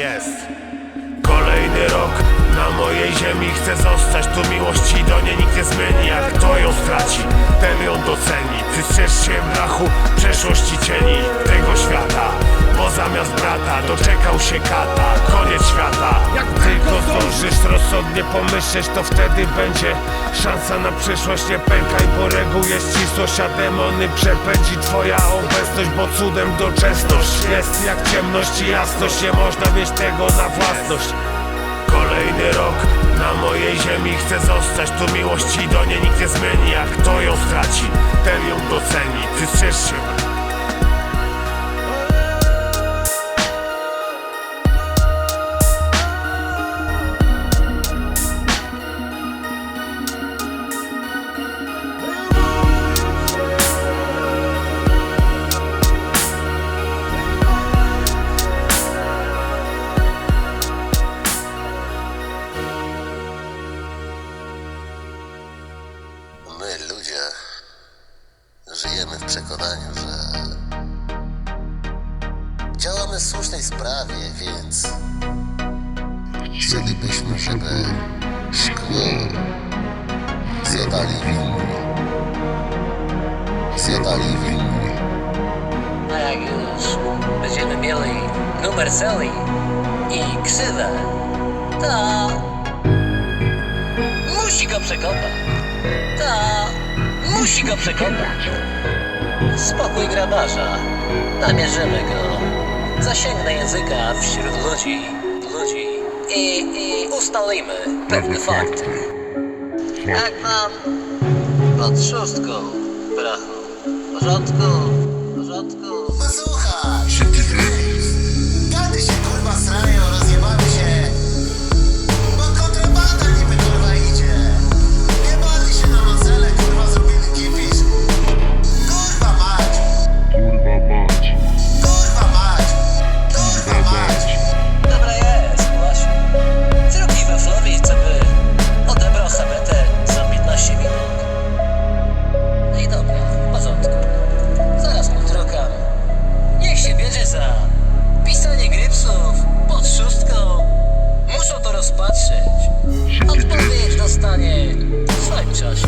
jest. Kolejny rok na mojej ziemi. Chcę zostać tu miłości do niej. Nikt nie zmieni Jak kto ją straci, ten ją doceni. Ty strzeż się brachu przeszłości cieni tego świata. Bo zamiast brata doczekał się kata zdążysz rozsądnie pomyśleć To wtedy będzie szansa na przyszłość. Nie pękaj, bo reguł jest ścisłość A demony przepędzi twoja obecność Bo cudem doczesność jest jak ciemność i jasność. Nie można mieć tego na własność. Kolejny rok na mojej ziemi Chcę zostać tu miłości do niej. Nikt nie zmieni Jak kto ją straci, ten ją doceni. Ty strzeż się przekonaniu, że działamy w słusznej sprawie, więc chcielibyśmy, żeby szkło zjadali winni. Zjadali winni. A jak już będziemy mieli numer celi i ksywę, to musi go przekopać. To musi go przekopać. Spokój grabarza. Namierzymy go. Zasięgnę języka wśród ludzi, ludzi i, i ustalimy pewne fakty. Jak tam pod szóstką, brachu? W porządku? W porządku? patrzeć. Odpowiedź dostanie w swoim czasie.